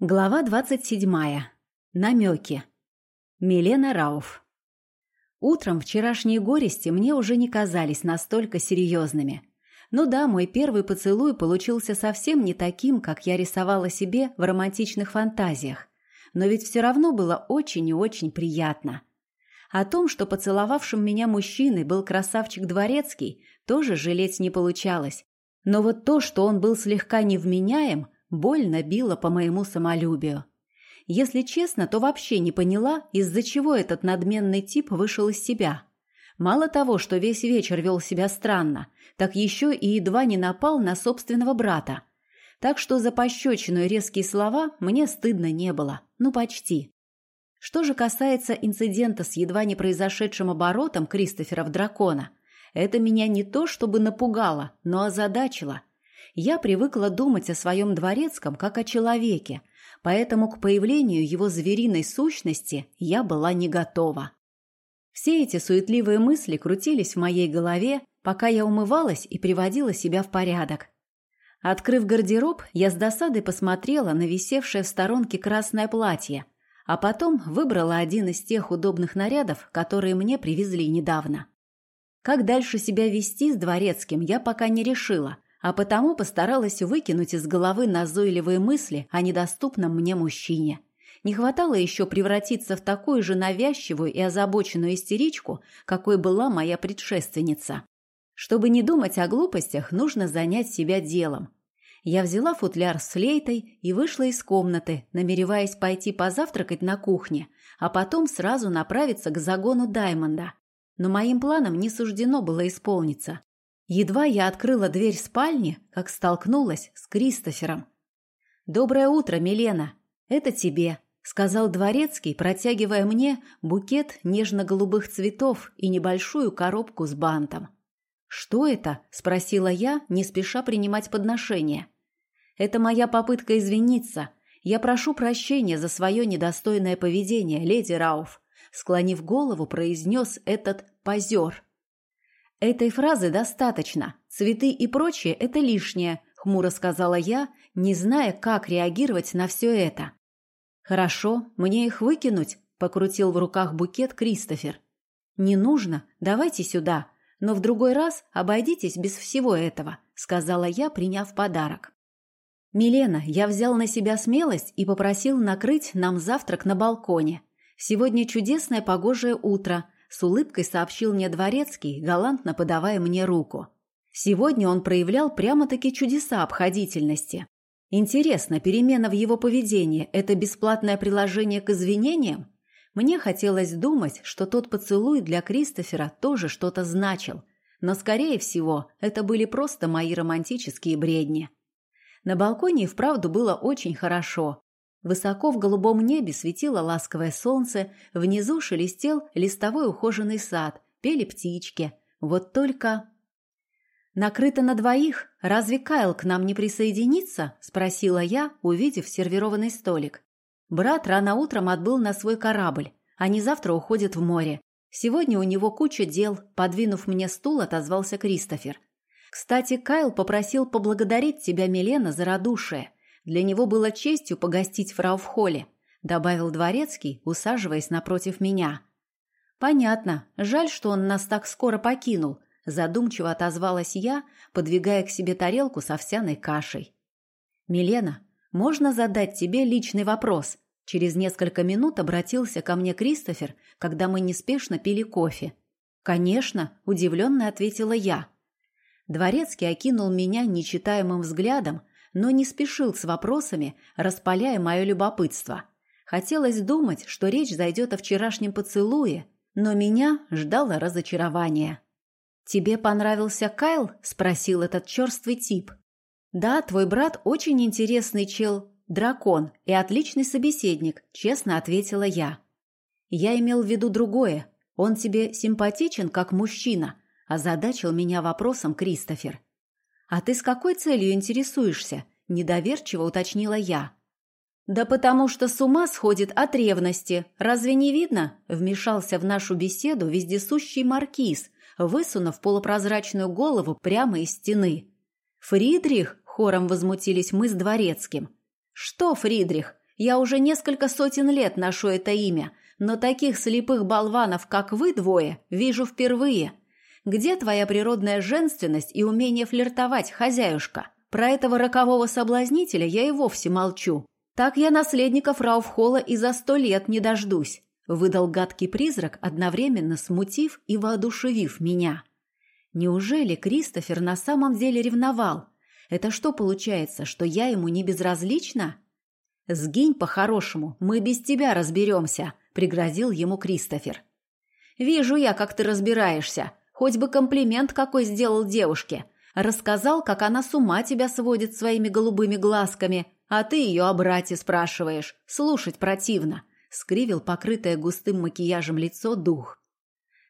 Глава двадцать седьмая. Намеки. Милена Рауф. Утром вчерашние горести мне уже не казались настолько серьезными. Ну да, мой первый поцелуй получился совсем не таким, как я рисовала себе в романтичных фантазиях. Но ведь все равно было очень и очень приятно. О том, что поцеловавшим меня мужчиной был красавчик Дворецкий, тоже жалеть не получалось. Но вот то, что он был слегка невменяем – больно било по моему самолюбию. Если честно, то вообще не поняла, из-за чего этот надменный тип вышел из себя. Мало того, что весь вечер вел себя странно, так еще и едва не напал на собственного брата. Так что за пощечину и резкие слова мне стыдно не было. Ну, почти. Что же касается инцидента с едва не произошедшим оборотом Кристофера в дракона, это меня не то чтобы напугало, но озадачило. Я привыкла думать о своем дворецком как о человеке, поэтому к появлению его звериной сущности я была не готова. Все эти суетливые мысли крутились в моей голове, пока я умывалась и приводила себя в порядок. Открыв гардероб, я с досадой посмотрела на висевшее в сторонке красное платье, а потом выбрала один из тех удобных нарядов, которые мне привезли недавно. Как дальше себя вести с дворецким, я пока не решила – а потому постаралась выкинуть из головы назойливые мысли о недоступном мне мужчине. Не хватало еще превратиться в такую же навязчивую и озабоченную истеричку, какой была моя предшественница. Чтобы не думать о глупостях, нужно занять себя делом. Я взяла футляр с флейтой и вышла из комнаты, намереваясь пойти позавтракать на кухне, а потом сразу направиться к загону Даймонда. Но моим планам не суждено было исполниться. Едва я открыла дверь спальни, как столкнулась с Кристофером. «Доброе утро, Милена. Это тебе», — сказал дворецкий, протягивая мне букет нежно-голубых цветов и небольшую коробку с бантом. «Что это?» — спросила я, не спеша принимать подношение. «Это моя попытка извиниться. Я прошу прощения за свое недостойное поведение, леди Рауф», — склонив голову, произнес этот позер — «Этой фразы достаточно. Цветы и прочее – это лишнее», – хмуро сказала я, не зная, как реагировать на все это. «Хорошо, мне их выкинуть», – покрутил в руках букет Кристофер. «Не нужно, давайте сюда, но в другой раз обойдитесь без всего этого», – сказала я, приняв подарок. «Милена, я взял на себя смелость и попросил накрыть нам завтрак на балконе. Сегодня чудесное погожее утро – с улыбкой сообщил мне дворецкий, галантно подавая мне руку. Сегодня он проявлял прямо-таки чудеса обходительности. Интересно, перемена в его поведении – это бесплатное приложение к извинениям? Мне хотелось думать, что тот поцелуй для Кристофера тоже что-то значил, но, скорее всего, это были просто мои романтические бредни. На балконе и вправду было очень хорошо. Высоко в голубом небе светило ласковое солнце, внизу шелестел листовой ухоженный сад, пели птички. Вот только... «Накрыто на двоих? Разве Кайл к нам не присоединится?» – спросила я, увидев сервированный столик. Брат рано утром отбыл на свой корабль. Они завтра уходят в море. Сегодня у него куча дел. Подвинув мне стул, отозвался Кристофер. «Кстати, Кайл попросил поблагодарить тебя, Милена, за радушие. Для него было честью погостить фрау в холле, добавил дворецкий, усаживаясь напротив меня. Понятно. Жаль, что он нас так скоро покинул, задумчиво отозвалась я, подвигая к себе тарелку с овсяной кашей. Милена, можно задать тебе личный вопрос? Через несколько минут обратился ко мне Кристофер, когда мы неспешно пили кофе. «Конечно», – удивленно ответила я. Дворецкий окинул меня нечитаемым взглядом, но не спешил с вопросами, распаляя мое любопытство. Хотелось думать, что речь зайдет о вчерашнем поцелуе, но меня ждало разочарование. «Тебе понравился Кайл?» – спросил этот черствый тип. «Да, твой брат очень интересный чел, дракон и отличный собеседник», – честно ответила я. «Я имел в виду другое. Он тебе симпатичен как мужчина», – озадачил меня вопросом Кристофер. «А ты с какой целью интересуешься?» – недоверчиво уточнила я. «Да потому что с ума сходит от ревности. Разве не видно?» – вмешался в нашу беседу вездесущий маркиз, высунув полупрозрачную голову прямо из стены. «Фридрих?» – хором возмутились мы с дворецким. «Что, Фридрих?» Я уже несколько сотен лет ношу это имя, но таких слепых болванов, как вы двое, вижу впервые. Где твоя природная женственность и умение флиртовать, хозяюшка? Про этого рокового соблазнителя я и вовсе молчу. Так я наследников Рауфхола и за сто лет не дождусь», — выдал гадкий призрак, одновременно смутив и воодушевив меня. Неужели Кристофер на самом деле ревновал? Это что получается, что я ему не безразлична? «Сгинь по-хорошему, мы без тебя разберемся», — пригрозил ему Кристофер. «Вижу я, как ты разбираешься. Хоть бы комплимент какой сделал девушке. Рассказал, как она с ума тебя сводит своими голубыми глазками, а ты ее о брате спрашиваешь. Слушать противно», — скривил покрытое густым макияжем лицо дух.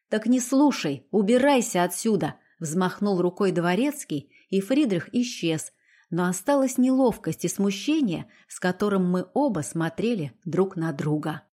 «Так не слушай, убирайся отсюда!» Взмахнул рукой дворецкий, и Фридрих исчез, но осталась неловкость и смущение, с которым мы оба смотрели друг на друга.